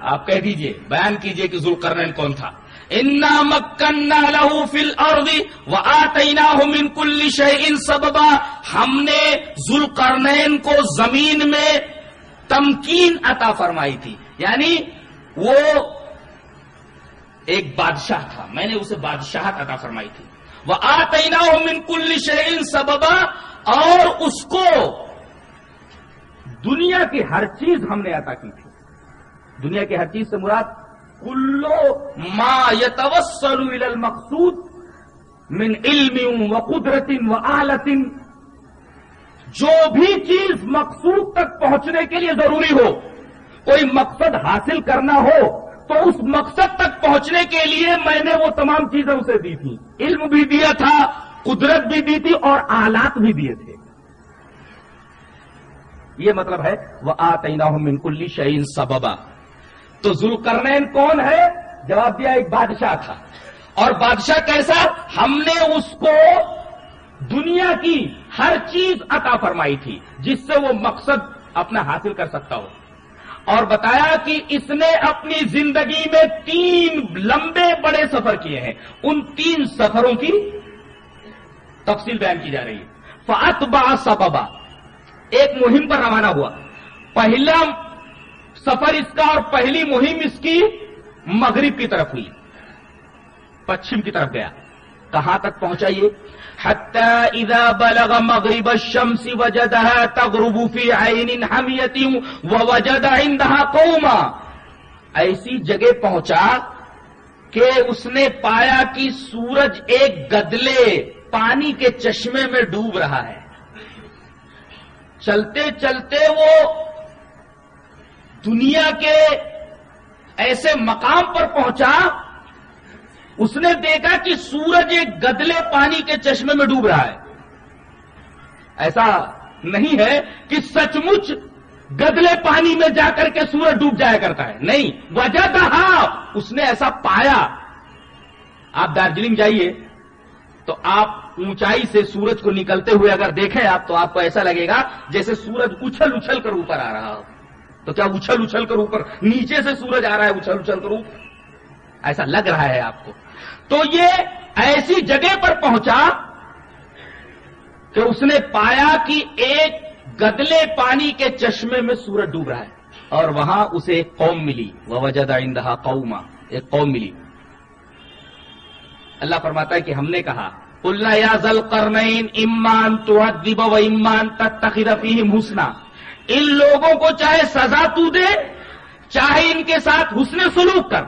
آپ کہہ دیجیے، بیان کیجیے کہ ذوالقرنین کون تھا۔ انا مکنا لہو فل اور وہ آتینا من کل شيء سببا۔ ہم نے ذوالقرنین کو زمین میں تمکین عطا فرمائی تھی۔ یعنی وہ ایک بادشاہ تھا۔ میں نے اسے بادشاہت عطا فرمائی تھی۔ وہ آتینا من کل شيء سببا۔ اور اس کو دنیا کی ہر چیز ہم نے عطا کی تھی۔ دنیا کی ہر چیز سے مراد، کلو ما یتوسل الى المقصود من علم و قدرت و آلت، جو بھی چیز مقصود تک پہنچنے کے لیے ضروری ہو، کوئی مقصد حاصل کرنا ہو، تو اس مقصد تک پہنچنے کے لیے میں نے وہ تمام چیزیں اسے دی تھی۔ علم بھی دیا تھا، قدرت بھی دی تھی اور آلات بھی دیے تھے۔ یہ مطلب ہے وہ آتینا من کلی شعین سببا۔ تو ذوالقرنین کون ہے؟ جواب دیا ایک بادشاہ تھا۔ اور بادشاہ کیسا؟ ہم نے اس کو دنیا کی ہر چیز عطا فرمائی تھی، جس سے وہ مقصد اپنا حاصل کر سکتا ہو۔ اور بتایا کہ اس نے اپنی زندگی میں تین لمبے بڑے سفر کیے ہیں۔ ان تین سفروں کی تفصیل بیان کی جا رہی ہے۔ فات با سببا۔ ایک مہم پر روانہ ہوا۔ پہلا سفر اس کا اور پہلی مہم اس کی مغرب کی طرف ہوئی، پچھم کی طرف گیا۔ کہاں تک پہنچا یہ حتى اذا بلغ مغرب الشمس وجدها تغرب في عين حمية ووجد عندها قوما۔ ایسی جگہ پہنچا کہ اس نے پایا کہ سورج ایک گدلے پانی کے چشمے میں ڈوب رہا ہے۔ چلتے چلتے وہ دنیا کے ایسے مقام پر پہنچا، اس نے دیکھا کہ سورج ایک گدلے پانی کے چشمے میں ڈوب رہا ہے۔ ایسا نہیں ہے کہ سچ مچ گدلے پانی میں جا کر کے سورج ڈوب جایا کرتا ہے۔ نہیں وجہ تھا اس نے ایسا پایا۔ آپ دارجلنگ جائیے، تو آپ اونچائی سے سورج کو نکلتے ہوئے اگر دیکھیں آپ، تو آپ کو ایسا لگے گا جیسے سورج اچھل اچھل کر اوپر آ رہا ہو۔ تو کیا اچھل اچھل کر اوپر نیچے سے سورج آ رہا ہے اچھل اچھل کر اوپر؟ ایسا لگ رہا ہے آپ کو۔ تو یہ ایسی جگہ پر پہنچا کہ اس نے پایا کہ ایک گدلے پانی کے چشمے میں سورج ڈوب رہا ہے اور وہاں اسے ایک قوم ملی۔ وہ وجد آئندہ قوما، ایک قوم ملی۔ اللہ فرماتا ہے کہ ہم نے کہا اللہ یا ذل کرنین امان تو و امان تک تخیرفی حسنا۔ ان لوگوں کو چاہے سزا تو دے، چاہے ان کے ساتھ حسن سلوک کر۔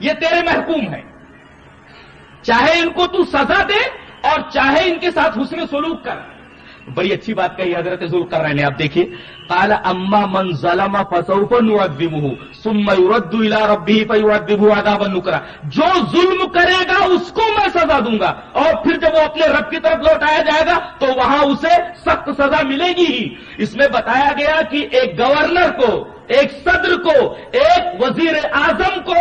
یہ تیرے محکوم ہے چاہے ان کو تو سزا دے اور چاہے ان کے ساتھ حسن سلوک کر۔ بڑی اچھی بات کہی حضرت ذوال کر رہے ہیں آپ دیکھیے۔ کالا اما من ظلم فسوف نعذبه، ثم يرد الى ربه فيعذبه عذابا نكرا۔ جو ظلم کرے گا، اس کو میں سزا دوں گا۔ اور پھر جب وہ اپنے رب کی طرف لوٹایا جائے گا، تو وہاں اسے سخت سزا ملے گی ہی۔ اس میں بتایا گیا کہ ایک گورنر کو، ایک صدر کو، ایک وزیر اعظم کو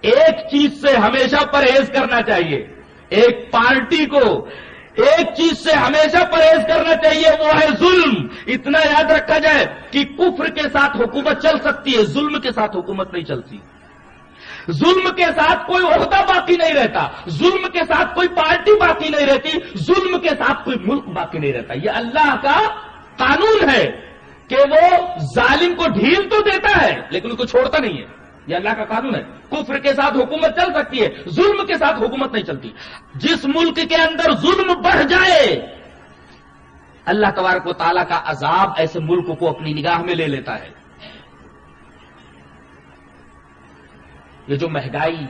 ایک چیز سے ہمیشہ پرہیز کرنا چاہیے۔ ایک پارٹی کو ایک چیز سے ہمیشہ پرہیز کرنا چاہیے، وہ ہے ظلم۔ اتنا یاد رکھا جائے کہ کفر کے ساتھ حکومت چل سکتی ہے، ظلم کے ساتھ حکومت نہیں چلتی۔ ظلم کے ساتھ کوئی عہدہ باقی نہیں رہتا، ظلم کے ساتھ کوئی پارٹی باقی نہیں رہتی، ظلم کے ساتھ کوئی ملک باقی نہیں رہتا۔ یہ اللہ کا قانون ہے کہ وہ ظالم کو ڈھیل تو دیتا ہے، لیکن اس کو چھوڑتا نہیں ہے۔ یہ اللہ کا قانون ہے۔ کفر کے ساتھ حکومت چل سکتی ہے، ظلم کے ساتھ حکومت نہیں چلتی۔ جس ملک کے اندر ظلم بڑھ جائے، اللہ تبارک و تعالیٰ کا عذاب ایسے ملک کو اپنی نگاہ میں لے لیتا ہے۔ یہ جو مہنگائی،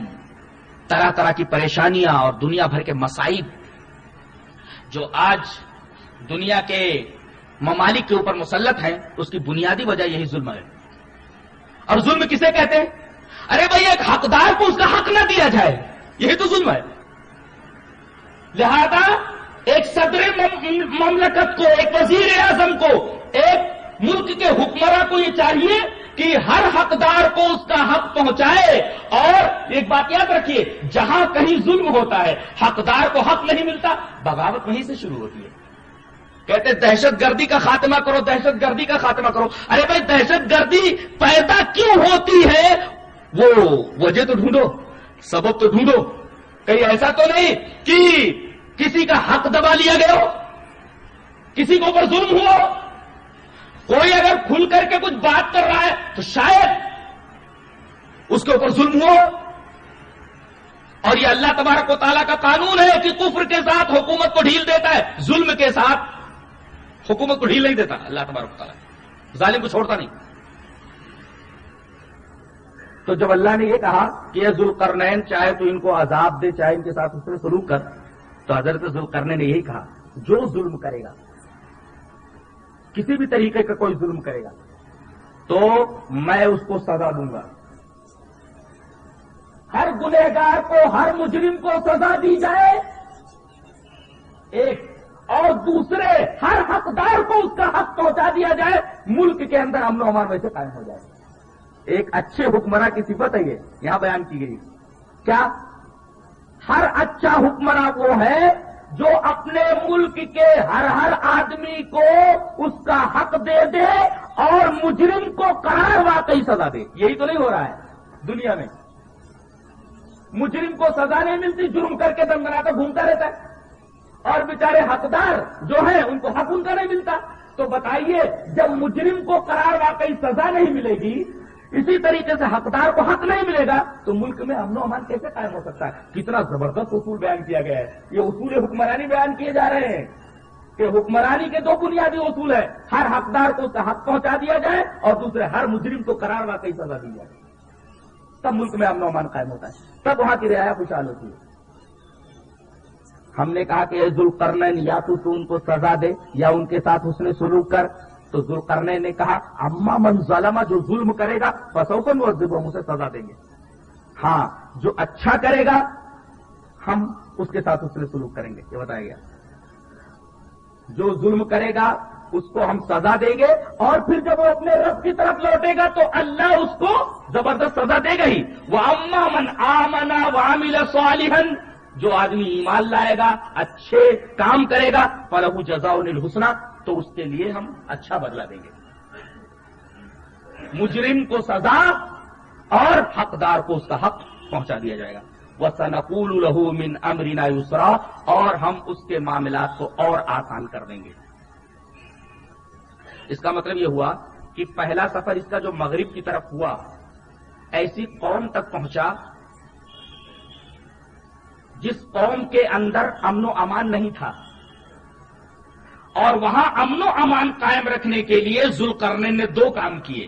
طرح طرح کی پریشانیاں اور دنیا بھر کے مسائب جو آج دنیا کے ممالک کے اوپر مسلط ہیں، اس کی بنیادی وجہ یہی ظلم ہے۔ اور ظلم کسے کہتے ہیں؟ ارے بھائی، ایک حقدار کو اس کا حق نہ دیا جائے۔ یہی تو ظلم ہے۔ لہذا ایک صدر مملکت کو، ایک وزیر اعظم کو، ایک ملک کے حکمراں کو یہ چاہیے کہ ہر حقدار کو اس کا حق پہنچائے۔ اور ایک بات یاد رکھیے، جہاں کہیں ظلم ہوتا ہے، حقدار کو حق نہیں ملتا، بغاوت وہیں سے شروع ہوتی ہے۔ کہتے دہشت گردی کا خاتمہ کرو، دہشت گردی کا خاتمہ کرو۔ ارے بھائی، دہشت گردی پیدا کیوں ہوتی ہے؟ وہ وجہ تو ڈھونڈو، سبب تو ڈھونڈو۔ کہیں ایسا تو نہیں کہ کسی کا حق دبا لیا گیا ہو، کسی کو اوپر ظلم ہوا ہو۔ کوئی اگر کھل کر کے کچھ بات کر رہا ہے تو شاید اس کے اوپر ظلم ہوا اور یہ اللہ تبارک و تعالیٰ کا قانون ہے کہ کفر کے ساتھ حکومت کو ڈھیل دیتا ہے، ظلم کے ساتھ حکومت کو ڈھیل نہیں دیتا، اللہ تبارک و تعالیٰ۔ ظالم کو چھوڑتا نہیں۔ تو جب اللہ نے یہ کہا کہ یہ ظلم چاہے تو ان کو عذاب دے، چاہے ان کے ساتھ اس نے سلوک کر، تو حضرت ظلم کرنے نے یہی کہا، جو ظلم کرے گا، کسی بھی طریقے کا کوئی ظلم کرے گا، تو میں اس کو سزا دوں گا۔ ہر گنہگار کو، ہر مجرم کو سزا دی جائے۔ ایک اور دوسرے، ہر حقدار کو اس کا حق پہنچا دیا جائے۔ ملک کے اندر امن و امان ویسے قائم ہو جائے۔ ایک اچھے حکمراں کی صفت ہے یہ، یہاں بیان کی گئی۔ کیا؟ ہر اچھا حکمراں وہ ہے جو اپنے ملک کے ہر ہر آدمی کو اس کا حق دے دے اور مجرم کو قرار واقعی سزا دے۔ یہی تو نہیں ہو رہا ہے دنیا میں۔ مجرم کو سزا نہیں ملتی، جرم کر کے دم بنا کر گھومتا رہتا ہے۔ اور بیچارے حقدار جو ہیں، ان کو حق ان کا نہیں ملتا۔ تو بتائیے، جب مجرم کو قرار واقعی سزا نہیں ملے گی اسی طریقے سے حقدار کو حق نہیں ملے گا، تو ملک میں امن و امان کیسے قائم ہو سکتا ہے؟ کتنا زبردست اصول بیان کیا گیا ہے۔ یہ اصول حکمرانی بیان کیے جا رہے ہیں کہ حکمرانی کے دو بنیادی اصول ہیں۔ ہر حقدار کو حق پہنچا دیا جائے اور دوسرے ہر مجرم کو قرار واقعی سزا دی جائے۔ تب ملک میں امن و امان قائم ہوتا ہے۔ تب وہاں کی رعایا خوشحال ہوتی ہے۔ ہم نے کہا کہ ذوالقرنین یا تو تو ان کو سزا دے یا ان کے ساتھ اس نے سلوک کر۔ تو ذوالقرنین نے کہا، اما من ظلمہ جو ظلم کرے گا بسوکن وہ ہم اسے سزا دیں گے۔ ہاں جو اچھا کرے گا، ہم اس کے ساتھ اس نے سلوک کریں گے۔ یہ بتایا گیا۔ جو ظلم کرے گا، اس کو ہم سزا دیں گے۔ اور پھر جب وہ اپنے رب کی طرف لوٹے گا، تو اللہ اس کو زبردست سزا دے گا ہی۔ وہ اما من آمنا وامل صالحن جو آدمی ایمان لائے گا، اچھے کام کرے گا فلح جزا الحسنہ تو اس کے لیے ہم اچھا بدلہ دیں گے۔ مجرم کو سزا اور حقدار کو اس کا حق پہنچا دیا جائے گا۔ وہ سنقول الہو من امرینا یسرا اور ہم اس کے معاملات کو اور آسان کر دیں گے۔ اس کا مطلب یہ ہوا کہ پہلا سفر اس کا جو مغرب کی طرف ہوا، ایسی قوم تک پہنچا جس قوم کے اندر امن و امان نہیں تھا۔ اور وہاں امن و امان قائم رکھنے کے لیے ذل کرنے نے دو کام کیے۔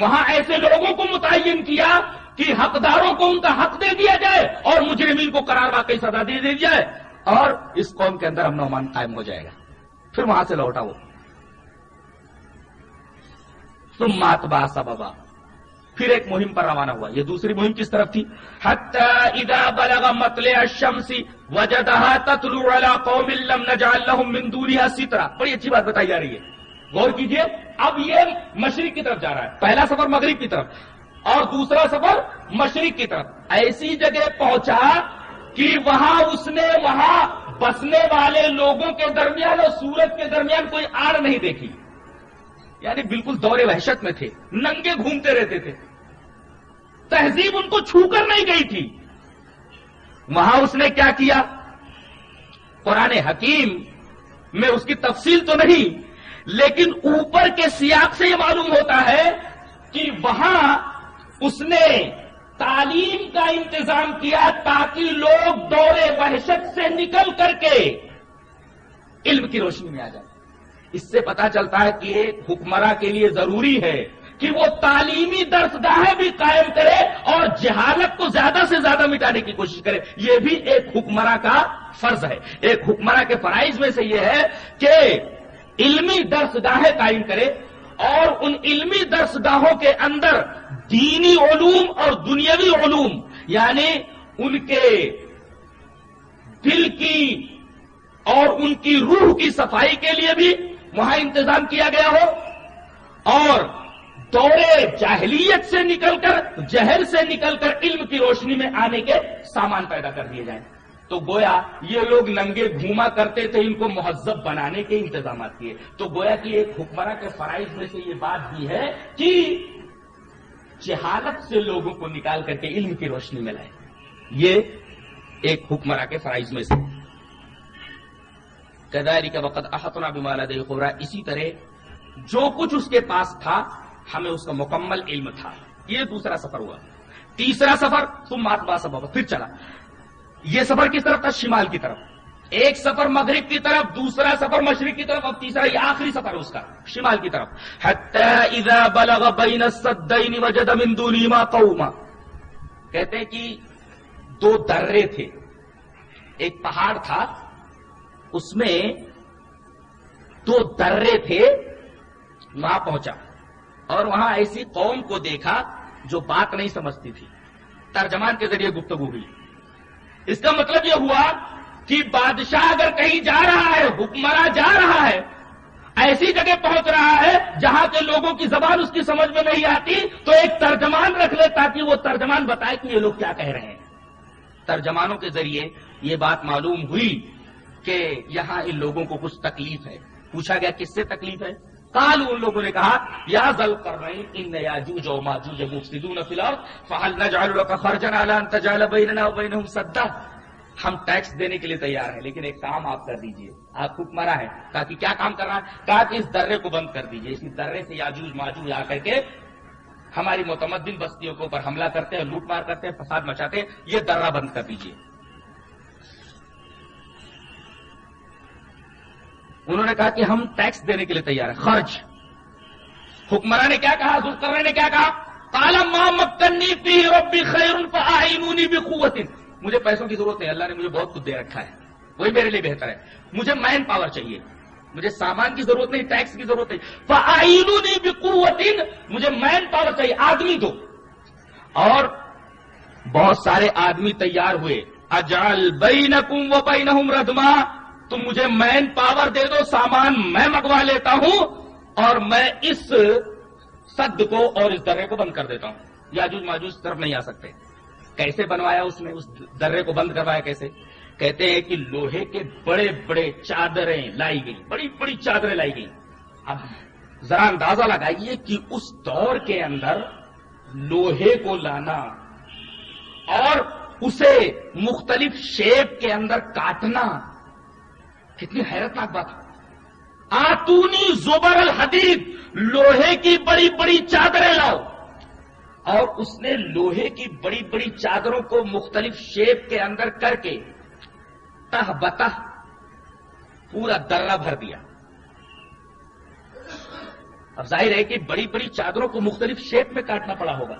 وہاں ایسے لوگوں کو متعین کیا کہ حقداروں کو ان کا حق دے دیا جائے اور مجرمین کو قرار واقعی سزا دے دی جائے اور اس قوم کے اندر امن و امان قائم ہو جائے گا۔ پھر وہاں سے لوٹا وہ۔ تم مات با سببا۔ پھر ایک مہم پر روانہ ہوا۔ یہ دوسری مہم کس طرف تھی؟ اذا بلغ مطلع الشمس وجدها تطلع على قوم لم نجعل لهم من دونها سترا بڑی اچھی بات بتائی جا رہی ہے۔ غور کیجیے، اب یہ مشرق کی طرف جا رہا ہے۔ پہلا سفر مغرب کی طرف اور دوسرا سفر مشرق کی طرف۔ ایسی جگہ پہنچا کہ وہاں اس نے وہاں بسنے والے لوگوں کے درمیان اور سورج کے درمیان کوئی آڑ نہیں دیکھی۔ یعنی بالکل دورے وحشت میں تھے، ننگے گھومتے رہتے تھے۔ تہذیب ان کو چھو کر نہیں گئی تھی۔ وہاں اس نے کیا کیا؟ قرآن حکیم میں اس کی تفصیل تو نہیں، لیکن اوپر کے سیاق سے یہ معلوم ہوتا ہے کہ وہاں اس نے تعلیم کا انتظام کیا تاکہ لوگ دورے وحشت سے نکل کر کے علم کی روشنی میں آ جائیں۔ اس سے پتا چلتا ہے کہ ایک حکمراں کے لیے ضروری ہے کہ وہ تعلیمی درس گاہیں بھی قائم کرے اور جہالت کو زیادہ سے زیادہ مٹانے کی کوشش کرے۔ یہ بھی ایک حکمراں کا فرض ہے۔ ایک حکمراں کے فرائض میں سے یہ ہے کہ علمی درس گاہیں قائم کرے اور ان علمی درس گاہوں کے اندر دینی علوم اور دنیاوی علوم یعنی ان کے دل کی اور ان کی روح کی صفائی کے لیے بھی وہاں انتظام کیا گیا ہو اور دورے جاہلیت سے نکل کر، جہل سے نکل کر علم کی روشنی میں آنے کے سامان پیدا کر دیے جائیں۔ تو گویا یہ لوگ ننگے گھوما کرتے تھے، ان کو مہذب بنانے کے انتظامات کیے۔ تو گویا کی ایک حکمراں کے فرائض میں سے یہ بات بھی ہے کہ جہالت سے لوگوں کو نکال کر کے علم کی روشنی میں لائے یہ ایک حکمراں کے فرائض میں سے۔ کداری کا وقت احتنا بمالا دے خورا اسی طرح جو کچھ اس کے پاس تھا ہمیں اس کا مکمل علم تھا۔ یہ دوسرا سفر ہوا۔ تیسرا سفر تم ماتبا سفر پھر چلا۔ یہ سفر کس طرف تھا؟ شمال کی طرف۔ ایک سفر مغرب کی طرف، دوسرا سفر مشرق کی طرف اور تیسرا یہ آخری سفر اس کا، شمال کی طرف۔ اذا بلغ بین السدین وجد من دونیما قوما۔ کہتے ہیں کہ دو درے تھے۔ ایک پہاڑ تھا، اس میں دو درے تھے، وہاں پہنچا۔ اور وہاں ایسی قوم کو دیکھا جو بات نہیں سمجھتی تھی۔ ترجمان کے ذریعے گفتگو ہوئی۔ اس کا مطلب یہ ہوا کہ بادشاہ اگر کہیں جا رہا ہے، حکمراں جا رہا ہے، ایسی جگہ پہنچ رہا ہے جہاں کے لوگوں کی زبان اس کی سمجھ میں نہیں آتی، تو ایک ترجمان رکھ لے تاکہ وہ ترجمان بتائے کہ یہ لوگ کیا کہہ رہے ہیں۔ ترجمانوں کے ذریعے یہ بات معلوم ہوئی کہ یہاں ان لوگوں کو کچھ تکلیف ہے۔ پوچھا گیا، کس سے تکلیف ہے؟ کال ان لوگوں نے کہا، یا زل کر رہے ان یاجوج و ماجوج مفسدون فی الارض فهل نجعل لك خرجا على ان تجعل بيننا وبينهم سدا. ہم ٹیکس دینے کے لیے تیار ہیں، لیکن ایک کام آپ کر دیجیے۔ آپ حکمرا ہے کہا کہ کیا کام کرنا ہے؟ کہا کہ اس درے کو بند کر دیجیے۔ اس درے سے یاجوج، ماجوج آ کر کے ہماری متمدن بستیوں کے اوپر حملہ کرتے ہیں، لوٹ مار کرتے ہیں، فساد مچاتے ہیں، یہ درہ بند کر دیجیے۔ انہوں نے کہا کہ ہم ٹیکس دینے کے لیے تیار ہیں۔ خرچ۔ حکمراں نے کیا کہا؟ ذوالقرنین نے کیا کہا؟ کالا ماں مکنی پی ربی خیر فاعینونی بقوت مجھے پیسوں کی ضرورت ہے اللہ نے مجھے بہت کچھ دے رکھا ہے۔ وہی میرے لیے بہتر ہے۔ مجھے مین پاور چاہیے۔ مجھے سامان کی ضرورت نہیں ٹیکس کی ضرورت نہیں۔ فاعینونی بقوت مجھے مین پاور چاہیے، آدمی دو۔ اور بہت سارے آدمی تیار ہوئے۔ اجال بینکم و بینہم ردما تم مجھے مین پاور دے دو، سامان میں منگوا لیتا ہوں اور میں اس سد کو اور اس درے کو بند کر دیتا ہوں۔ یاجوج ماجوج طرف نہیں آ سکتے۔ کیسے بنوایا اس نے؟ اس درے کو بند کروایا کیسے؟ کہتے ہیں کہ لوہے کے بڑے بڑے چادریں لائی گئی بڑی بڑی چادریں لائی گئی اب ذرا اندازہ لگائیے کہ اس دور کے اندر لوہے کو لانا اور اسے مختلف شیپ کے اندر کاٹنا کتنی حیرتناک بات آتونی زبر الحدید، لوہے کی بڑی بڑی چادریں لاؤ۔ اور اس نے لوہے کی بڑی بڑی چادروں کو مختلف شیپ کے اندر کر کے تہ بتہ پورا درہ بھر دیا۔ اب ظاہر ہے کہ بڑی بڑی چادروں کو مختلف شیپ میں کاٹنا پڑا ہوگا۔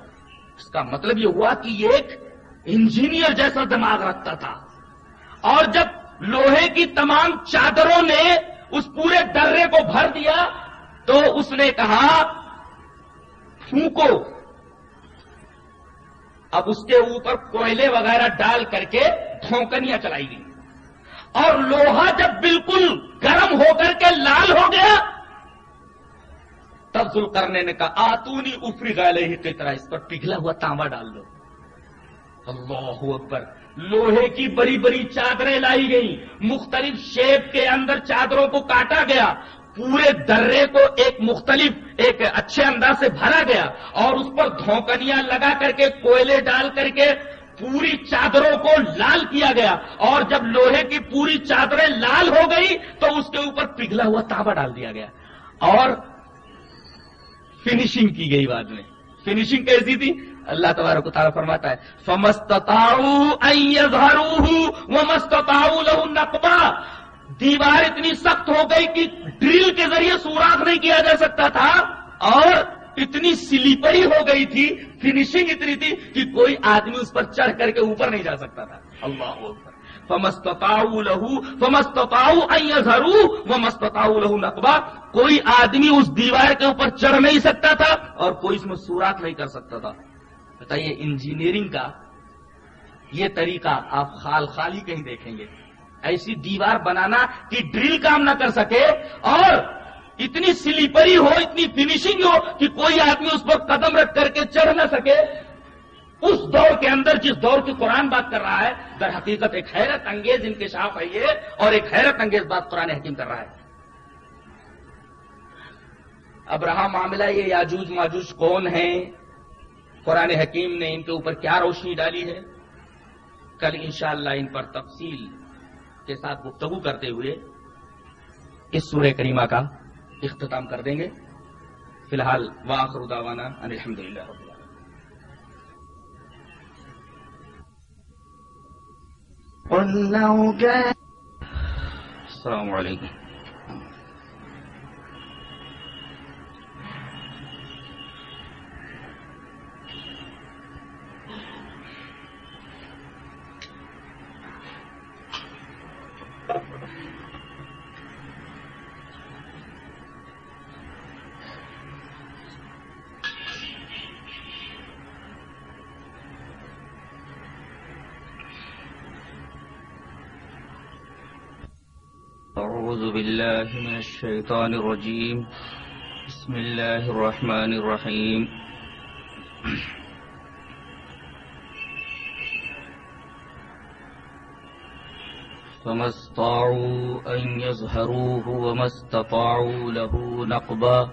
اس کا مطلب یہ ہوا کہ یہ ایک انجینئر جیسا دماغ رکھتا تھا۔ اور جب لوہے کی تمام چادروں نے اس پورے درے کو بھر دیا تو اس نے کہا، پھونکو۔ اب اس کے اوپر کوئلے وغیرہ ڈال کر کے دھونکنیاں چلائی گئی۔ اور لوہا جب بالکل گرم ہو کر کے لال ہو گیا، تب ذل کرنے نے کہا، آتونی افری گالے ہی کی طرح اس پر پگھلا ہوا تانبا ڈال دو۔ اللہ اکبر۔ لوہے کی بڑی بڑی چادریں لائی گئی مختلف شیپ کے اندر چادروں کو کاٹا گیا۔ پورے درے کو ایک مختلف، ایک اچھے انداز سے بھرا گیا۔ اور اس پر دھوکنیاں لگا کر کے، کوئلے ڈال کر کے پوری چادروں کو لال کیا گیا۔ اور جب لوہے کی پوری چادریں لال ہو گئی تو اس کے اوپر پگھلا ہوا تابا ڈال دیا گیا۔ اور فنیشنگ کی گئی بعد میں۔ فنیشنگ کیسی تھی؟ اللہ تبارک و تعالیٰ فرماتا ہے نقبہ دیوار اتنی سخت ہو گئی کہ ڈرل کے ذریعے سوراخ نہیں کیا جا سکتا تھا، اور اتنی سلیپری ہو گئی تھی فنیشنگ اتنی تھی کہ کوئی آدمی اس پر چڑھ کر کے اوپر نہیں جا سکتا تھا۔ اللہ فمستطاؤ لہو فمستطاؤ ائرو وہ لہو نقبہ کوئی آدمی اس دیوار کے اوپر چڑھ نہیں سکتا تھا، اور کوئی اس میں سوراخ نہیں کر سکتا تھا۔ بتائیے انجینئرنگ کا یہ طریقہ آپ خال خالی کہیں دیکھیں گے۔ ایسی دیوار بنانا کہ ڈرل کام نہ کر سکے اور اتنی سلیپری ہو، اتنی فنیشنگ ہو کہ کوئی آدمی اس پر قدم رکھ کر کے چڑھ نہ سکے۔ اس دور کے اندر، جس دور کی قرآن بات کر رہا ہے، در حقیقت ایک حیرت انگیز انکشاف ہے یہ اور ایک حیرت انگیز بات قرآن حکیم کر رہا ہے۔ اب رہا معاملہ یہ یاجوج ماجوج کون ہیں؟ قرآن حکیم نے ان کے اوپر کیا روشنی ڈالی ہے؟ کل انشاءاللہ ان پر تفصیل کے ساتھ گفتگو کرتے ہوئے اس سورہ کریمہ کا اختتام کر دیں گے۔ فی الحال واخر دعوانا ان الحمد للہ السلام علیکم۔ أعوذ بالله من الشيطان الرجيم. بسم الله الرحمن الرحيم. فما استطاعوا أن يظهروه وما استطاعوا له نقبا.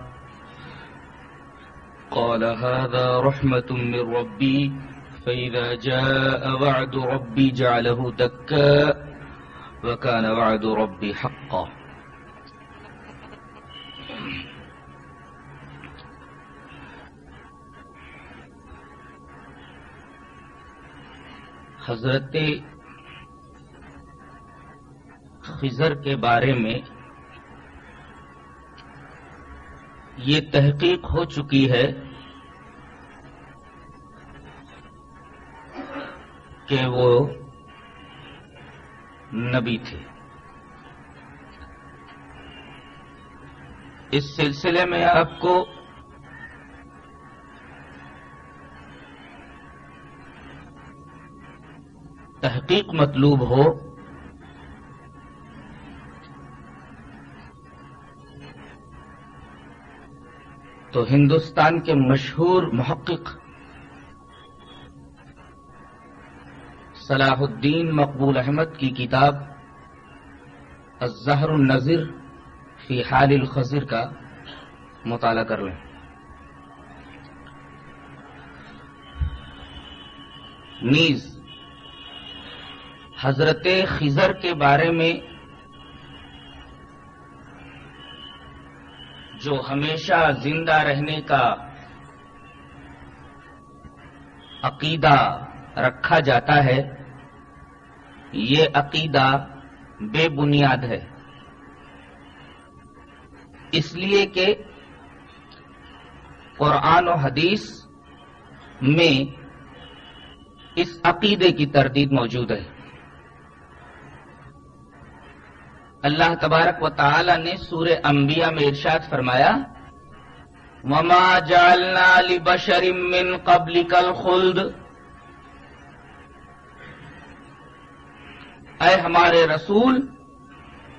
قال هذا رحمة من ربي. فإذا جاء وعد ربي جعله دكا. وكان وعد ربي حقا. حضرت خزر کے بارے میں یہ تحقیق ہو چکی ہے کہ وہ نبی تھے۔ اس سلسلے میں آپ کو تحقیق مطلوب ہو۔ تو ہندوستان کے مشہور محقق صلاح الدین مقبول احمد کی کتاب الزہر النظر فی حال الخضر کا مطالعہ کر لیں۔ نیز، حضرت خزر کے بارے میں جو ہمیشہ زندہ رہنے کا عقیدہ رکھا جاتا ہے، یہ عقیدہ بے بنیاد ہے۔ اس لیے کہ قرآن و حدیث میں اس عقیدے کی تردید موجود ہے۔ اللہ تبارک و تعالی نے سورہ انبیاء میں ارشاد فرمایا، وما جالنا لبشر من قبل کل اے ہمارے رسول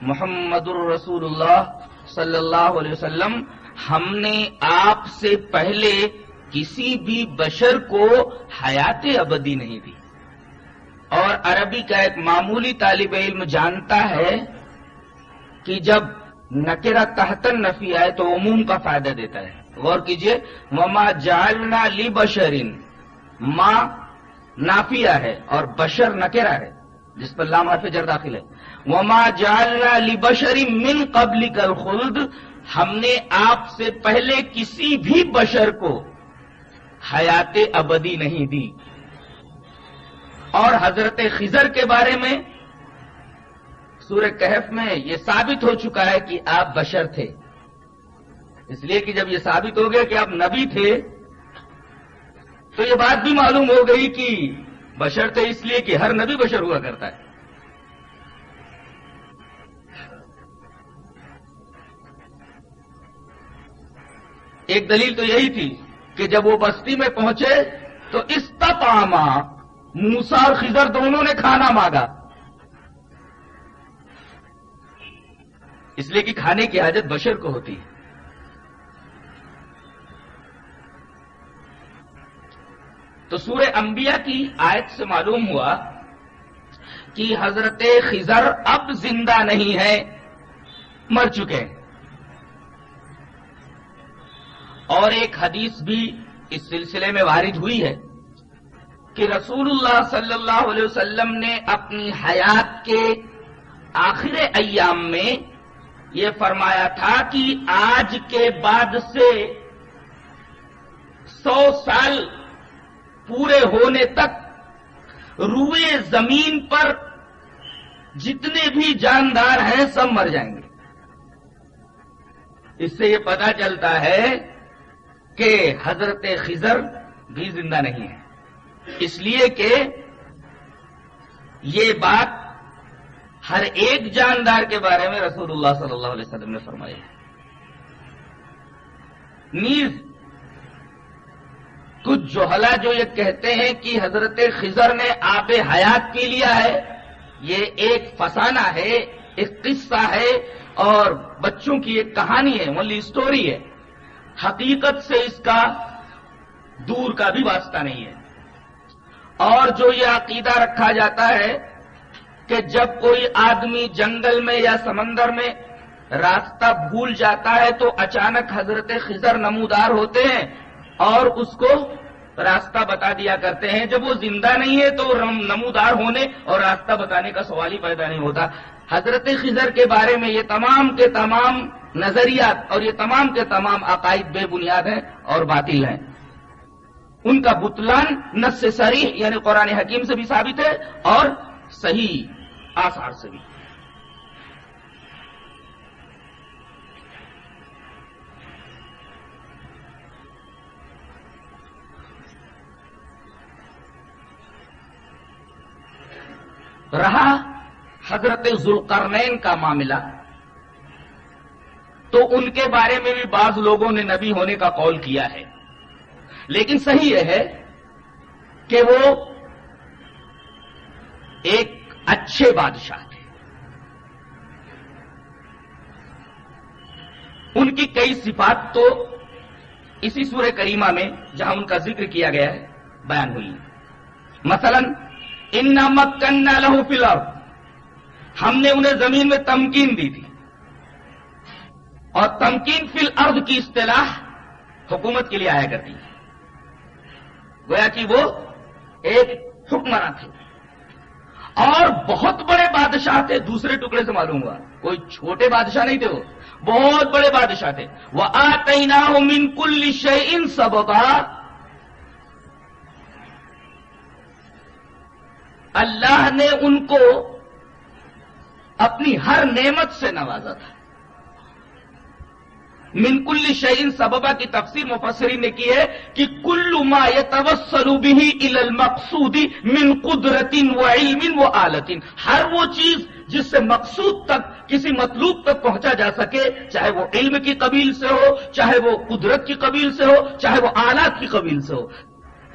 محمد الرسول اللہ صلی اللہ علیہ وسلم، ہم نے آپ سے پہلے کسی بھی بشر کو حیات ابدی نہیں دی۔ اور عربی کا ایک معمولی طالب علم جانتا ہے کہ جب نکرا تحتن نفی آئے تو عموم کا فائدہ دیتا ہے۔ غور کیجیے، وما جالنا لی بشرین ماں نافیہ ہے اور بشر نکرا ہے۔ جس پر لام حرف جر داخل ہے۔ وما جالنا لی من قبل کل خلد ہم نے آپ سے پہلے کسی بھی بشر کو حیات ابدی نہیں دی۔ اور حضرت خزر کے بارے میں سورہ کہف میں یہ ثابت ہو چکا ہے کہ آپ بشر تھے۔ اس لیے کہ جب یہ ثابت ہو گیا کہ آپ نبی تھے، تو یہ بات بھی معلوم ہو گئی کہ بشر تھے اس لیے کہ ہر نبی بشر ہوا کرتا ہے۔ ایک دلیل تو یہی تھی کہ جب وہ بستی میں پہنچے تو استطامہ موسا اور خزر دونوں نے کھانا مانگا۔ اس لیے کہ کھانے کی حاجت بشر کو ہوتی۔ ہے تو سورہ انبیاء کی آیت سے معلوم ہوا کہ حضرت خزر اب زندہ نہیں ہے، مر چکے اور ایک حدیث بھی اس سلسلے میں وارد ہوئی ہے کہ رسول اللہ صلی اللہ علیہ وسلم نے اپنی حیات کے آخر ایام میں یہ فرمایا تھا کہ آج کے بعد سے سو سال پورے ہونے تک روئے زمین پر جتنے بھی جاندار ہیں سب مر جائیں گے۔ اس سے یہ پتا چلتا ہے کہ حضرت خزر بھی زندہ نہیں ہے اس لیے کہ یہ بات ہر ایک جاندار کے بارے میں رسول اللہ صلی اللہ علیہ وسلم نے فرمائی ہے۔ نیز کچھ جوہلا جو یہ کہتے ہیں کہ حضرت خزر نے آب حیات پی لیا ہے، یہ ایک فسانہ ہے، ایک قصہ ہے، اور بچوں کی ایک کہانی ہے ملی اسٹوری ہے۔ حقیقت سے اس کا دور کا بھی واسطہ نہیں ہے۔ اور جو یہ عقیدہ رکھا جاتا ہے کہ جب کوئی آدمی جنگل میں یا سمندر میں راستہ بھول جاتا ہے تو اچانک حضرت خزر نمودار ہوتے ہیں۔ اور اس کو راستہ بتا دیا کرتے ہیں۔ جب وہ زندہ نہیں ہے تو نمودار ہونے اور راستہ بتانے کا سوال ہی پیدا نہیں ہوتا۔ حضرت خزر کے بارے میں یہ تمام کے تمام نظریات اور یہ تمام کے تمام عقائد بے بنیاد ہیں اور باطل ہیں۔ ان کا بتلان نس سے سریح یعنی قرآن حکیم سے بھی ثابت ہے اور صحیح آثار سے بھی۔ رہا حضرت ذوالقرنین کا معاملہ۔ تو ان کے بارے میں بھی بعض لوگوں نے نبی ہونے کا قول کیا ہے۔ لیکن صحیح یہ ہے کہ وہ ایک اچھے بادشاہ تھے۔ ان کی کئی صفات تو اسی سورہ کریمہ میں جہاں ان کا ذکر کیا گیا ہے بیان ہوئی مثلا ان مکن لہو فلر ہم نے انہیں زمین میں تمکین دی تھی۔ اور تمکین فل ارد کی اصطلاح حکومت کے لیے آیا کرتی ہے۔ گویا کہ وہ ایک حکمراں تھے۔ اور بہت بڑے بادشاہ تھے، دوسرے ٹکڑے سے معلوم ہوا۔ کوئی چھوٹے بادشاہ نہیں تھے وہ۔ بہت بڑے بادشاہ تھے۔ وہ آتے نا من کل ان سب اللہ نے ان کو اپنی ہر نعمت سے نوازا تھا۔ من کل شعین سببا کی تفسیر مفسرین نے کی ہے کہ کل ما يتوسل به الى المقصود من قدرت و علم و آلتن۔ ہر وہ چیز جس سے مقصود تک کسی مطلوب تک پہنچا جا سکے، چاہے وہ علم کی قبیل سے ہو، چاہے وہ قدرت کی قبیل سے ہو، چاہے وہ آلات کی قبیل سے ہو۔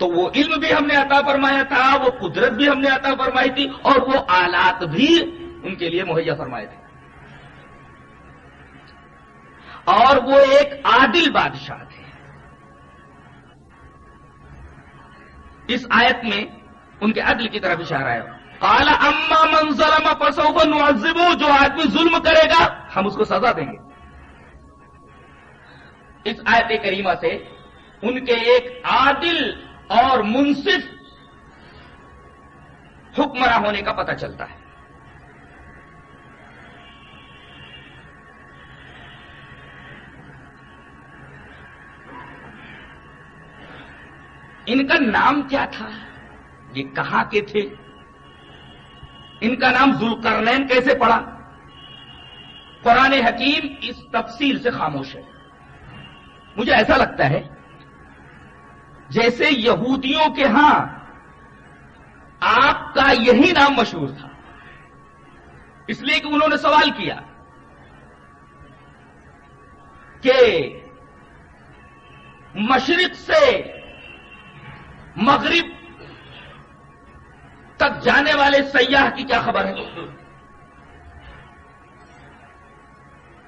تو وہ علم بھی ہم نے عطا فرمایا تھا، وہ قدرت بھی ہم نے عطا فرمائی تھی اور وہ آلات بھی ان کے لیے مہیا فرمائے تھے۔ اور وہ ایک عادل بادشاہ تھے۔ اس آیت میں ان کے عدل کی طرف اشارہ ہے۔ کالا اما منظلم پسو کو جو آدمی ظلم کرے گا، ہم اس کو سزا دیں گے۔ اس آیت کریمہ سے ان کے ایک عادل اور منصف حکمراں ہونے کا پتہ چلتا ہے۔ ان کا نام کیا تھا؟ یہ کہاں کے تھے؟ ان کا نام ذوالقرنین کیسے پڑا؟ قرآن حکیم اس تفصیل سے خاموش ہے۔ مجھے ایسا لگتا ہے جیسے یہودیوں کے ہاں آپ کا یہی نام مشہور تھا۔ اس لیے کہ انہوں نے سوال کیا کہ مشرق سے مغرب تک جانے والے سیاح کی کیا خبر ہے؟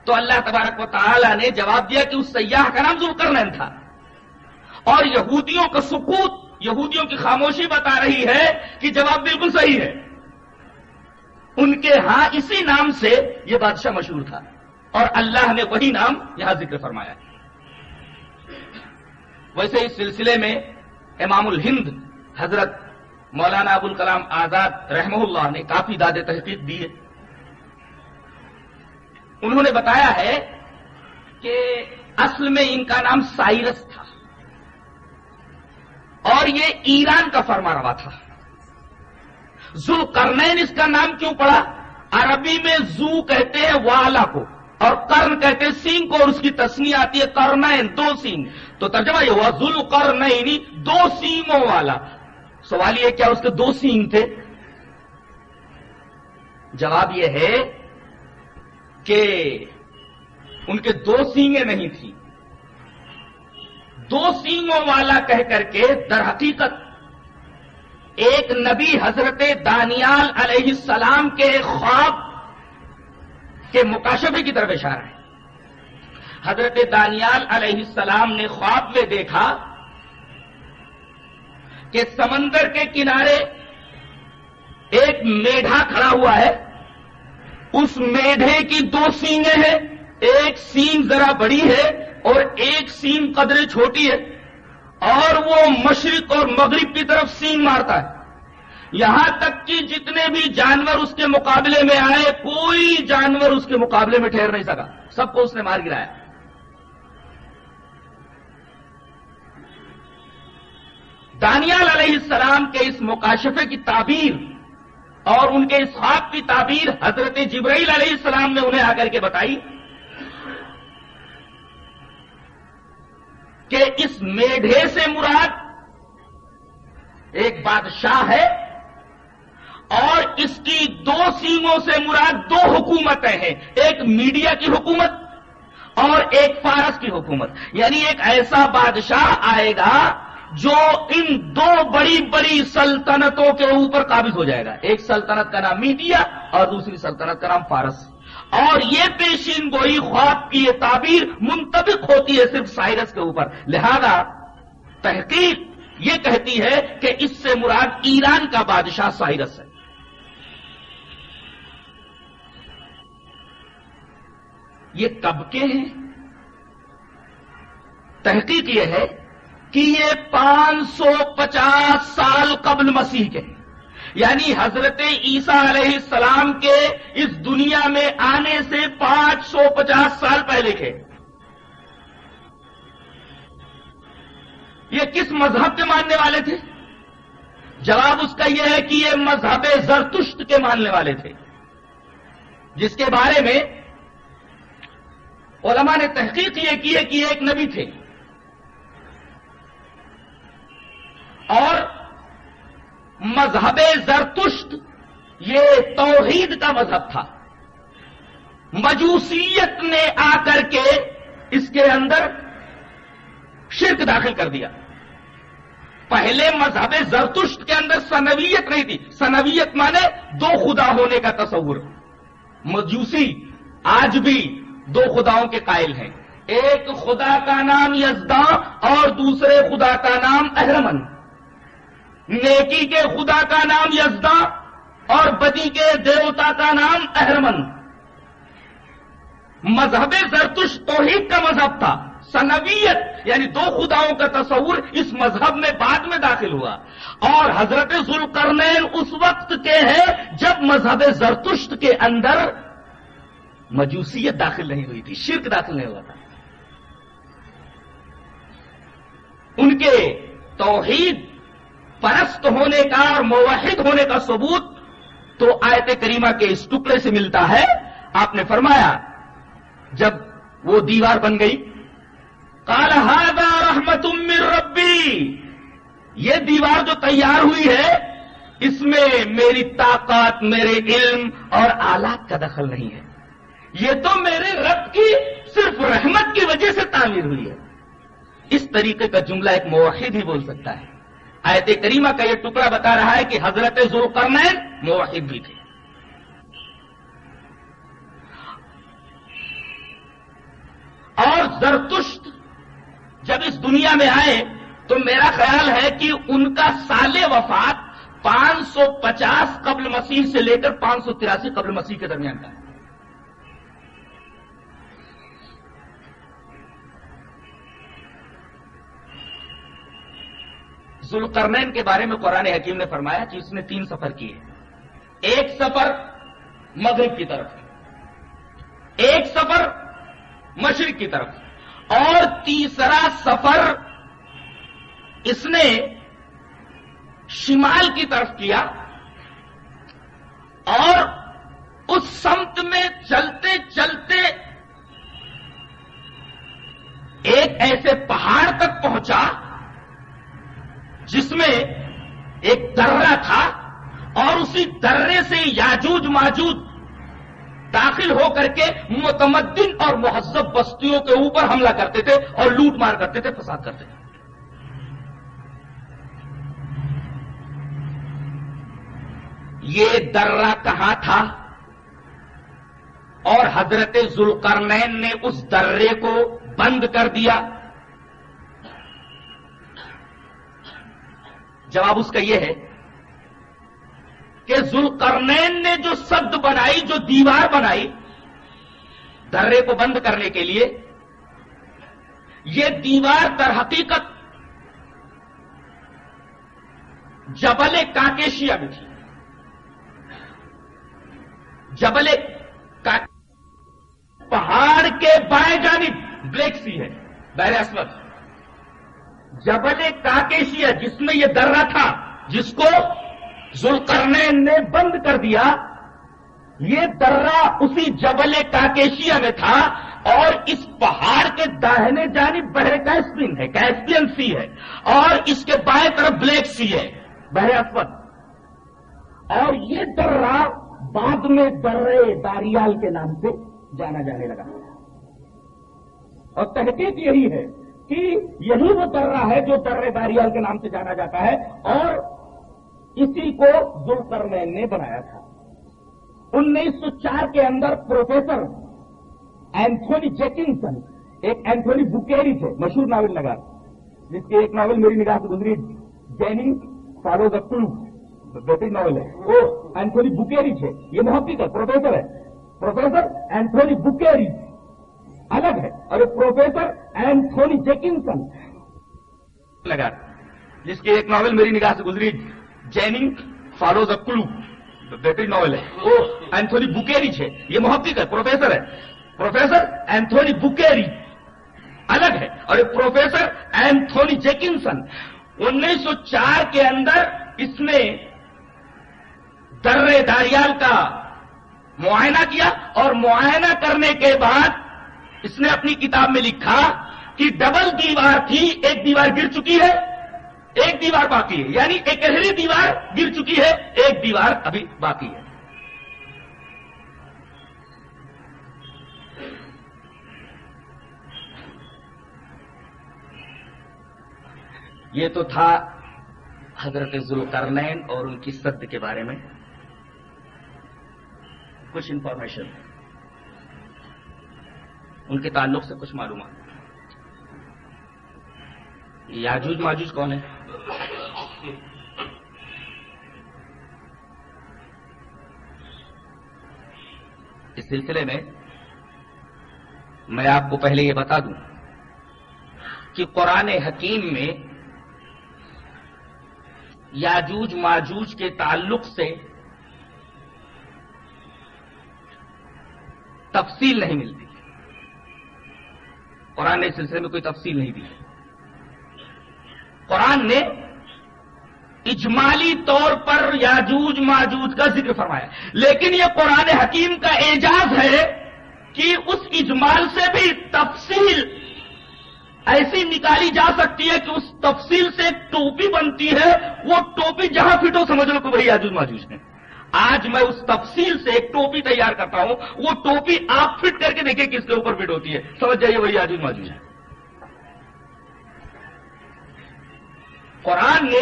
تو اللہ تبارک و تعالی نے جواب دیا کہ اس سیاح کا نام ذوالقرنین تھا۔ اور یہودیوں کا سکوت یہودیوں کی خاموشی بتا رہی ہے کہ جواب بالکل صحیح ہے۔ ان کے ہاں اسی نام سے یہ بادشاہ مشہور تھا اور اللہ نے وہی نام یہاں ذکر فرمایا۔ ویسے اس سلسلے میں امام الہند حضرت مولانا ابو الکلام آزاد رحمہ اللہ نے کافی داد تحقیق دیے انہوں نے بتایا ہے کہ اصل میں ان کا نام سائرس تھا۔ اور یہ ایران کا فرما روا تھا۔ زو کرنین اس کا نام کیوں پڑا؟ عربی میں زو کہتے ہیں والا کو اور کرن کہتے ہیں سینگ کو اور اس کی تصنی آتی ہے کرنین، دو سینگ تو ترجمہ یہ ہوا زل کرنینی دو سینگوں والا۔ سوال یہ کیا اس کے دو سینگ تھے؟ جواب یہ ہے کہ ان کے دو سینگیں نہیں تھیں۔ دو سینگوں والا کہہ کر کے در حقیقت ایک نبی حضرت دانیال علیہ السلام کے خواب کے مکاشفے کی طرف اشارہ ہے۔ حضرت دانیال علیہ السلام نے خواب میں دیکھا کہ سمندر کے کنارے ایک میڈھا کھڑا ہوا ہے۔ اس میڈھے کی دو سینگیں ہیں۔ ایک سینگ ذرا بڑی ہے اور ایک سینگ قدرے چھوٹی ہے اور وہ مشرق اور مغرب کی طرف سینگ مارتا ہے۔ یہاں تک کہ جتنے بھی جانور اس کے مقابلے میں آئے، کوئی جانور اس کے مقابلے میں ٹھہر نہیں سکا۔ سب کو اس نے مار گرایا۔ دانیال علیہ السلام کے اس مکاشفے کی تعبیر اور ان کے اس خواب کی تعبیر حضرت جبرائیل علیہ السلام نے انہیں آ کر کے بتائی۔ کہ اس میڈھے سے مراد ایک بادشاہ ہے اور اس کی دو سیموں سے مراد دو حکومتیں ہیں، ایک میڈیا کی حکومت اور ایک فارس کی حکومت۔ یعنی ایک ایسا بادشاہ آئے گا جو ان دو بڑی بڑی سلطنتوں کے اوپر قابض ہو جائے گا۔ ایک سلطنت کا نام میڈیا اور دوسری سلطنت کا نام فارس۔ اور یہ پیشین گوئی خواب کی یہ تعبیر منتبک ہوتی ہے صرف سائرس کے اوپر۔ لہذا تحقیق یہ کہتی ہے کہ اس سے مراد ایران کا بادشاہ سائرس ہے۔ یہ کب کے ہیں؟ تحقیق یہ ہے کہ یہ پانچ سو پچاس سال قبل مسیح کے یعنی حضرت عیسیٰ علیہ السلام کے اس دنیا میں آنے سے پانچ سو پچاس سال پہلے کے۔ یہ کس مذہب کے ماننے والے تھے؟ جواب اس کا یہ ہے کہ یہ مذہب زرتشت کے ماننے والے تھے۔ جس کے بارے میں علماء نے تحقیق یہ کی ہے کہ یہ ایک نبی تھے۔ اور مذہب زرتشت، یہ توحید کا مذہب تھا۔ مجوسیت نے آ کر کے اس کے اندر شرک داخل کر دیا۔ پہلے مذہب زرتشت کے اندر سنویت نہیں تھی۔ سنویت مانے دو خدا ہونے کا تصور۔ مجوسی آج بھی دو خداؤں کے قائل ہیں۔ ایک خدا کا نام یزدا اور دوسرے خدا کا نام احرمن۔ نیکی کے خدا کا نام یزدا اور بدی کے دیوتا کا نام احرمن مذہب زرتش توحید کا مذہب تھا۔ سنویت یعنی دو خداؤں کا تصور اس مذہب میں بعد میں داخل ہوا۔ اور حضرت ذوالقرنین اس وقت کے ہیں جب مذہب زرتشت کے اندر مجوسیت داخل نہیں ہوئی تھی، شرک داخل نہیں ہوا تھا۔ ان کے توحید پرست ہونے کا اور موحد ہونے کا ثبوت تو آیت کریمہ کے اس ٹکڑے سے ملتا ہے۔ آپ نے فرمایا، جب وہ دیوار بن گئی کال رحمت من ربی یہ دیوار جو تیار ہوئی ہے، اس میں میری طاقت، میرے علم اور آلات کا دخل نہیں ہے۔ یہ تو میرے رب کی صرف رحمت کی وجہ سے تعمیر ہوئی ہے۔ اس طریقے کا جملہ ایک موحد ہی بول سکتا ہے۔ آیت کریمہ کا یہ ٹکڑا بتا رہا ہے کہ حضرت زور کرنین موحد بھی تھے۔ اور زرتشت جب اس دنیا میں آئے تو میرا خیال ہے کہ ان کا سال وفات پانچ سو پچاس قبل مسیح سے لے کر پانچ سو تراسی قبل مسیح کے درمیان کا ہے۔ ذوالقرنین کے بارے میں قرآن حکیم نے فرمایا کہ اس نے تین سفر کیے ایک سفر مغرب کی طرف ایک سفر مشرق کی طرف اور تیسرا سفر اس نے شمال کی طرف کیا اور اس سمت میں چلتے چلتے ایک ایسے پہاڑ تک پہنچا جس میں ایک درہ تھا اور اسی درے سے یاجوج ماجوج داخل ہو کر کے متمدن اور مہذب بستیوں کے اوپر حملہ کرتے تھے اور لوٹ مار کرتے تھے، فساد کرتے تھے۔ یہ درہ کہاں تھا؟ اور حضرت ذوالقرنین نے اس درے کو بند کر دیا۔ جواب اس کا یہ ہے کہ ذوالقرنین نے جو سد بنائی، جو دیوار بنائی درے کو بند کرنے کے لیے، یہ دیوار در حقیقت جبل کاکیشیا میں تھی۔ جبل کا پہاڑ کے بائیں جانب بلیک سی ہے، بحر اسمت جبل کاکیشیا جس میں یہ درہ تھا، جس کو ذوالقرنین نے بند کر دیا، یہ درہ اسی جبل کاکیشیا میں تھا اور اس پہاڑ کے داہنے جانب بحر کیسپین ہے، کیسپین سی ہے، اور اس کے بائیں طرف بلیک سی ہے، بحر اسود۔ اور یہ درہ بعد میں درے داریال کے نام سے جانا جانے لگا۔ اور تحقیق یہی ہے کہ یہی وہ درہ ہے جو در داریال کے نام سے جانا جاتا ہے اور اسی کو ذوالقرنین نے بنایا تھا۔ انیس سو چار کے اندر پروفیسر اینتھونی جیکنسن، ایک اینتھونی بکیری تھے، مشہور ناول لگا جس کی ایک ناول میری نگاہ سے گزری جیننگ فالو دا بہترین ناول ہے۔ وہ اینتھونی بکیری تھے، یہ محقق ہے، پروفیسر ہے۔ پروفیسر اینتھونی بکیری الگ ہے۔ اور پروفیسر اینتھونی جیکنسن۔ لگا۔ جس کی ایک ناول میری نگاہ سے گزری جیننگ فالو دا کلو۔ بہترین ناول ہے۔ وہ اینتھونی بکیری ہے یہ محقق ہے، پروفیسر ہے۔ پروفیسر اینتھونی بکیری الگ ہے۔ اور ایک پروفیسر اینتھونی جیکنسن۔ انیس سو چار کے اندر اس نے در داریال کا معائنہ کیا اور معائنہ کرنے کے بعد اس نے اپنی کتاب میں لکھا کہ ڈبل دیوار تھی، ایک دیوار گر چکی ہے، ایک دیوار باقی ہے۔ یعنی ایک اہری دیوار گر چکی ہے، ایک دیوار ابھی باقی ہے۔ یہ تو تھا حضرت ذوالقرنین اور ان کی سد کے بارے میں۔ کچھ انفارمیشن ان کے تعلق سے کچھ معلومات۔ یاجوج ماجوج کون ہے اس سلسلے میں میں آپ کو پہلے یہ بتا دوں کہ قرآن حکیم میں یاجوج ماجوج کے تعلق سے تفصیل نہیں ملتی۔ قرآن نے اس سلسلے میں کوئی تفصیل نہیں دی قرآن نے اجمالی طور پر یاجوج ماجوج کا ذکر فرمایا۔ لیکن یہ قرآن حکیم کا اعجاز ہے کہ اس اجمال سے بھی تفصیل ایسی نکالی جا سکتی ہے کہ اس تفصیل سے ایک ٹوپی بنتی ہے۔ وہ ٹوپی جہاں فٹو، سمجھ لو کہ وہی یاجوج ماجوج ہے آج میں اس تفصیل سے ایک ٹوپی تیار کرتا ہوں۔ وہ ٹوپی آپ فٹ کر کے دیکھیں کس کے اوپر فٹ ہوتی ہے۔ سمجھ جائیے وہی آجوز ماجوج ہے۔ قرآن نے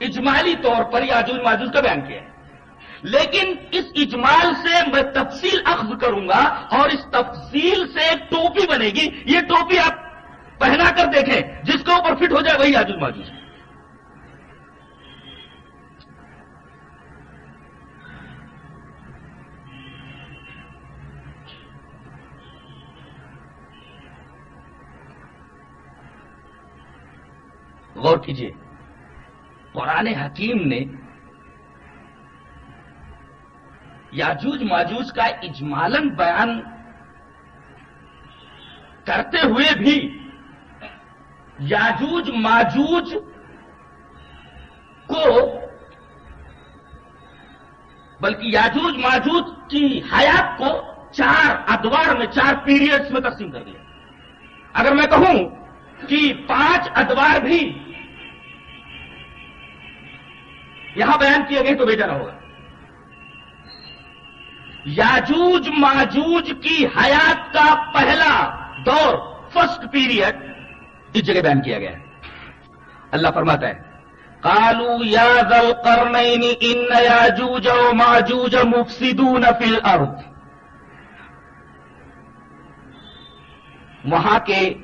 اجمالی طور پر یہ یاجوج ماجوج کا بیان کیا ہے۔ لیکن اس اجمال سے میں تفصیل اخذ کروں گا اور اس تفصیل سے ایک ٹوپی بنے گی۔ یہ ٹوپی آپ پہنا کر دیکھیں، جس کے اوپر فٹ ہو جائے وہی یاجوج ماجوج ہے۔ غور کیجیے قرآن حکیم نے یاجوج ماجوج کا اجمالن بیان کرتے ہوئے بھی یاجوج ماجوج کو بلکہ یاجوج ماجوج کی حیات کو چار ادوار میں، چار پیریڈز میں تقسیم کر دیا۔ اگر میں کہوں کہ پانچ ادوار بھی یہاں بیان کیے گئے تو بیٹا ہوگا۔ یاجوج ماجوج کی حیات کا پہلا دور فرسٹ پیریڈ اس جگہ بیان کیا گیا۔ ہے اللہ فرماتا ہے کالو یا دل کرنئی ان یاجوج و ماجوج مفسدون فی الارض۔ وہاں کے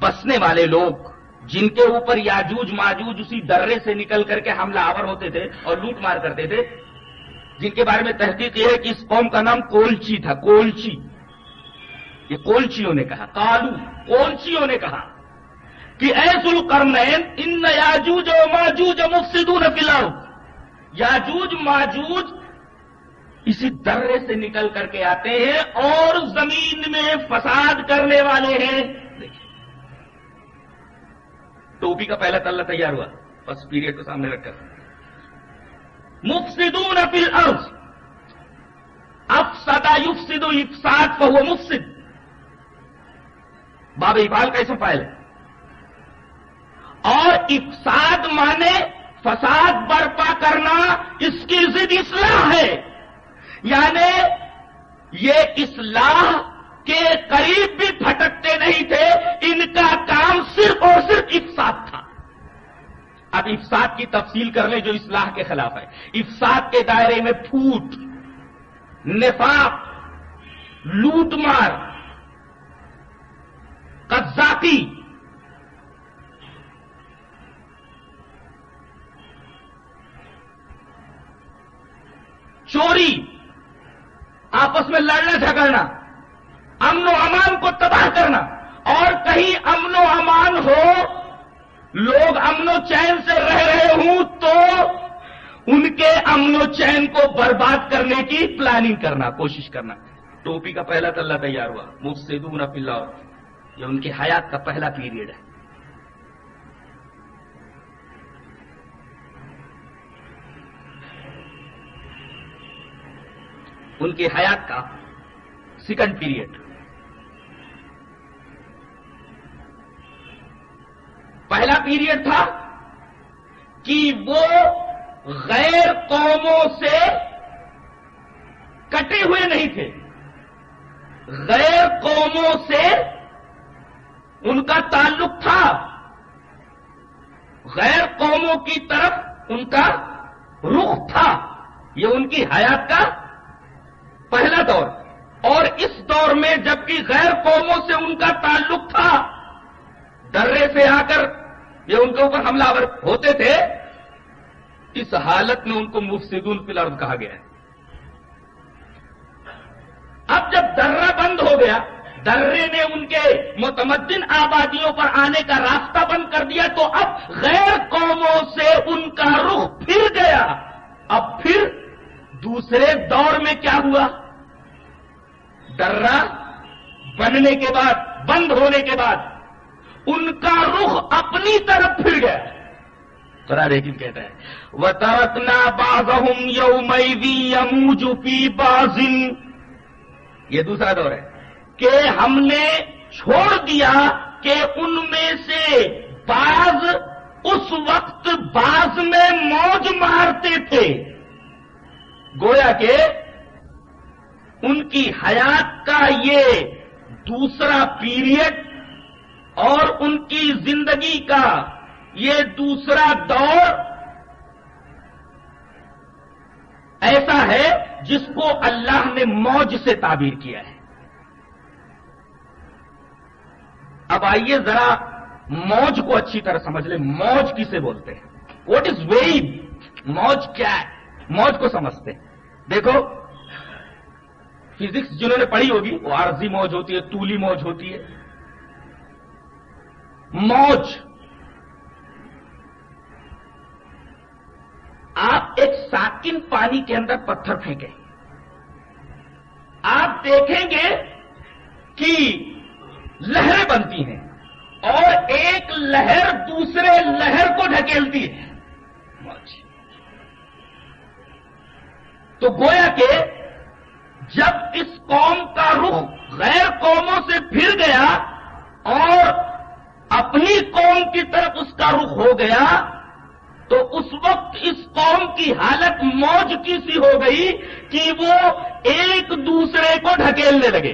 بسنے والے لوگ جن کے اوپر یاجوج ماجوج اسی درے سے نکل کر کے حملہ آور ہوتے تھے اور لوٹ مار کرتے تھے، جن کے بارے میں تحقیق یہ ہے کہ اس قوم کا نام کولچی تھا، کولچی۔ یہ کولچیوں نے کہا کالو کولچیوں نے کہا کہ اے سلکرنین ان یاجوج و ماجوج مفسدون فی یاجوج، ماجوج اسی درے سے نکل کر کے آتے ہیں اور زمین میں فساد کرنے والے ہیں۔ ٹوپی کا پہلا تلہ تیار ہوا۔ فرسٹ پیریڈ کو سامنے رکھ کر مفسدون فی الارض۔ افسدا یفسد افساد فہو مفسد۔ باب اقبال کا اسم فائل ہے۔ اور افساد مانے فساد برپا کرنا اس کی ضد اصلاح ہے۔ یعنی یہ اصلاح کے قریب بھی پھٹکتے نہیں تھے، ان کا کام صرف اور صرف افساد تھا۔ اب افساد کی تفصیل کر لیں جو اصلاح کے خلاف ہے۔ افساد کے دائرے میں پھوٹ، نفاق، لوٹ مار قزاقی چوری، آپس میں لڑنا جھگڑنا۔ امن و امان کو تباہ کرنا۔ اور کہیں امن و امان ہو، لوگ امن و چین سے رہ رہے ہوں تو ان کے امن و چین کو برباد کرنے کی پلاننگ کرنا، کوشش کرنا۔ ٹوپی کا پہلا تلہ تیار ہوا۔ مجھ سے دور یہ ان کی حیات کا پہلا پیریڈ ہے۔ ان کی حیات کا سیکنڈ پیریڈ پہلا پیریڈ تھا کہ وہ غیر قوموں سے کٹے ہوئے نہیں تھے۔ غیر قوموں سے ان کا تعلق تھا۔ غیر قوموں کی طرف ان کا رخ تھا۔ یہ ان کی حیات کا پہلا دور۔ اور اس دور میں جبکہ غیر قوموں سے ان کا تعلق تھا، درے سے آ کر یہ ان کے اوپر حملہ ہوتے تھے، اس حالت میں ان کو مفسدون فی الارض کہا گیا ہے۔ اب جب درہ بند ہو گیا درے نے ان کے متمدن آبادیوں پر آنے کا راستہ بند کر دیا تو اب غیر قوموں سے ان کا رخ پھر گیا۔ اب پھر دوسرے دور میں کیا ہوا؟ درہ بننے کے بعد، بند ہونے کے بعد ان کا رخ اپنی طرف پھر گیا۔ قرآن لیکن کہتا ہے وہ ترکنا باز یو میوی یمو بازن یہ دوسرا دور ہے کہ ہم نے چھوڑ دیا کہ ان میں سے باز اس وقت باز میں موج مارتے تھے۔ گویا کہ ان کی حیات کا یہ دوسرا پیریڈ اور ان کی زندگی کا یہ دوسرا دور ایسا ہے جس کو اللہ نے موج سے تعبیر کیا ہے۔ اب آئیے ذرا موج کو اچھی طرح سمجھ لیں۔ موج کسے بولتے ہیں؟ واٹ از ویو موج کیا ہے؟ موج کو سمجھتے ہیں۔ دیکھو فزکس جنہوں نے پڑھی ہوگی، وہ عارضی موج ہوتی ہے، طولی موج ہوتی ہے۔ موج۔ آپ ایک ساکن پانی کے اندر پتھر پھینکیں۔ آپ دیکھیں گے کہ لہریں بنتی ہیں اور ایک لہر دوسرے لہر کو ڈھکیلتی ہے۔ موج۔ تو گویا کہ جب اس قوم کا رخ غیر قوموں سے پھر گیا اور اپنی قوم کی طرف اس کا رخ ہو گیا تو اس وقت اس قوم کی حالت موج کی سی ہو گئی کہ وہ ایک دوسرے کو ڈھکیلنے لگے۔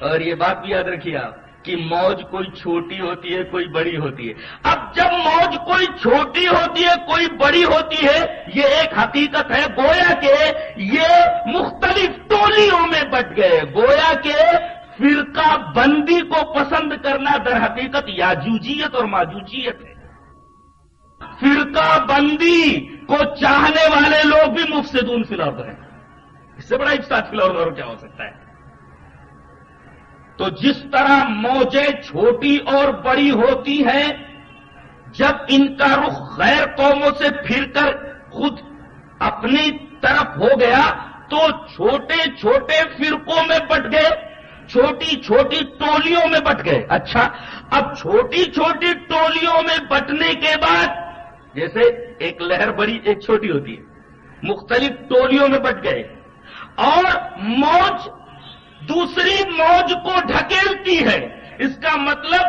اور یہ بات بھی یاد رکھیے آپ کہ موج کوئی چھوٹی ہوتی ہے، کوئی بڑی ہوتی ہے۔ اب جب موج کوئی چھوٹی ہوتی ہے، کوئی بڑی ہوتی ہے، یہ ایک حقیقت ہے۔ گویا کہ یہ مختلف ٹولیوں میں بٹ گئے، گویا کہ فرقہ بندی کو پسند کرنا در حقیقت یاجوجیت اور ماجوجیت ہے۔ فرقہ بندی کو چاہنے والے لوگ بھی مفسدون فی الارض ہیں۔ اس سے بڑا افساد فی الارض اور کیا ہو سکتا ہے؟ تو جس طرح موجیں چھوٹی اور بڑی ہوتی ہیں، جب ان کا رخ غیر قوموں سے پھر کر خود اپنی طرف ہو گیا، تو چھوٹے چھوٹے فرقوں میں بٹ گئے۔ چھوٹی چھوٹی ٹولیوں میں بٹ گئے۔ اچھا۔ اب چھوٹی چھوٹی ٹولیوں میں بٹنے کے بعد جیسے ایک لہر بڑی ایک چھوٹی ہوتی ہے مختلف ٹولیوں میں بٹ گئے۔ اور موج دوسری موج کو ڈھکیلتی ہے۔ اس کا مطلب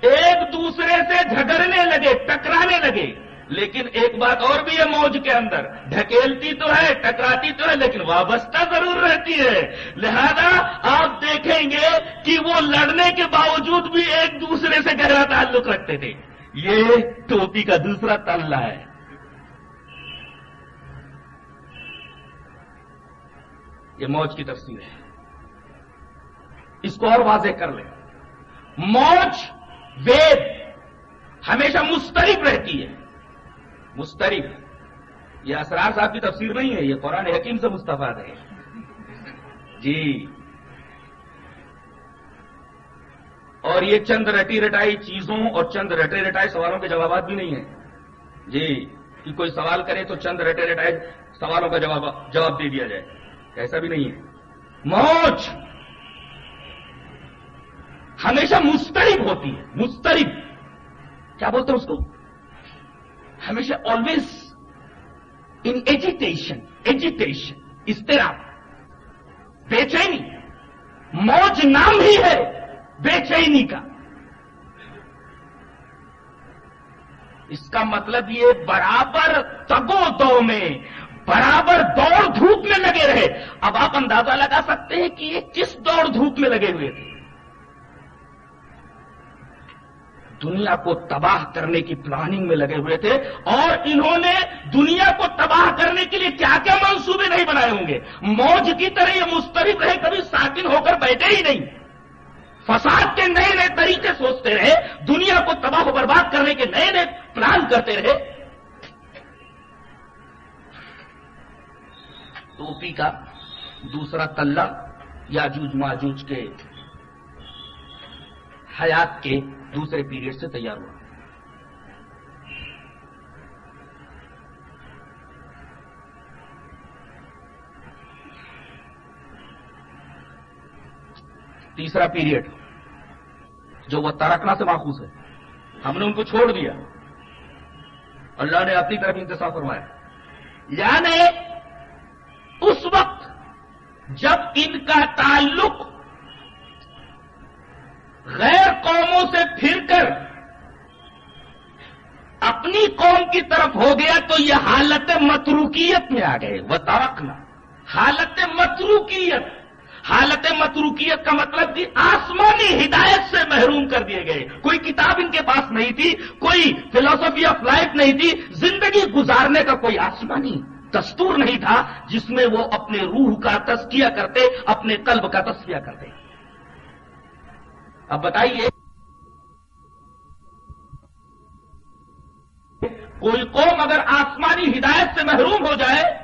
ایک دوسرے سے جھگڑنے لگے ٹکرانے لگے۔ لیکن ایک بات اور بھی ہے موج کے اندر۔ ڈھکیلتی تو ہے، ٹکراتی تو ہے، لیکن وابستہ ضرور رہتی ہے۔ لہذا آپ دیکھیں گے کہ وہ لڑنے کے باوجود بھی ایک دوسرے سے گہرا تعلق رکھتے تھے۔ یہ ٹوپی کا دوسرا تلہ ہے۔ یہ موج کی تفصیل ہے۔ اس کو اور واضح کر لیں۔ موج، وید، ہمیشہ مسترب رہتی ہے۔ مسترب. یہ اسرار صاحب کی تفسیر نہیں ہے، یہ قرآن حکیم سے مستفاد ہے جی. اور یہ چند رٹی رٹائی چیزوں اور چند رٹے رٹائے سوالوں کے جوابات بھی نہیں ہیں. جی کہ کوئی سوال کرے تو چند رٹے رٹائے سوالوں کا جواب جواب دے دیا جائے. ایسا بھی نہیں ہے. موج. ہمیشہ مسترب ہوتی ہے، مسترب. کیا بولتے ہیں اس کو؟ ہمیشہ آلویز ان ایجیٹیشن ایجیٹیشن اس طرح بے چینی موج نام ہی ہے بے چینی کا. اس کا مطلب یہ برابر تگو دو میں، برابر دوڑ دھوپ میں لگے رہے. اب آپ اندازہ لگا سکتے ہیں کہ یہ کس دوڑ دھوپ میں لگے ہوئے تھے؟ دنیا کو تباہ کرنے کی پلاننگ میں لگے ہوئے تھے اور انہوں نے دنیا کو تباہ کرنے کے لیے کیا کیا منصوبے نہیں بنائے ہوں گے؟ موج کی طرح یہ مسترد رہے، کبھی ساکن ہو کر بیٹھے ہی نہیں۔ فساد کے نئے نئے طریقے سوچتے رہے، دنیا کو تباہ و برباد کرنے کے نئے نئے پلان کرتے رہے۔ ٹوپی کا دوسرا تلہ یاجوج ماجوج کے حیات کے دوسرے پیریڈ سے تیار ہوا۔ تیسرا پیریڈ، جو وہ ترکنا سے ماخوذ ہے۔ ہم نے ان کو چھوڑ دیا۔ اللہ نے اپنی طرف انتظار فرمایا۔ یعنی اس وقت جب ان کا تعلق غیر قوموں سے پھر کر اپنی قوم کی طرف ہو گیا تو یہ حالت متروکیت میں آ گئے۔ وہ ترکنا حالت متروکیت۔ حالت متروکیت کا مطلب کہ آسمانی ہدایت سے محروم کر دیے گئے۔ کوئی کتاب ان کے پاس نہیں تھی، کوئی فلاسفی آف لائف نہیں تھی۔ زندگی گزارنے کا کوئی آسمانی دستور نہیں تھا جس میں وہ اپنے روح کا تسکیہ کرتے، اپنے قلب کا تسکیہ کرتے۔ اب بتائیے۔ کوئی قوم اگر آسمانی ہدایت سے محروم ہو جائے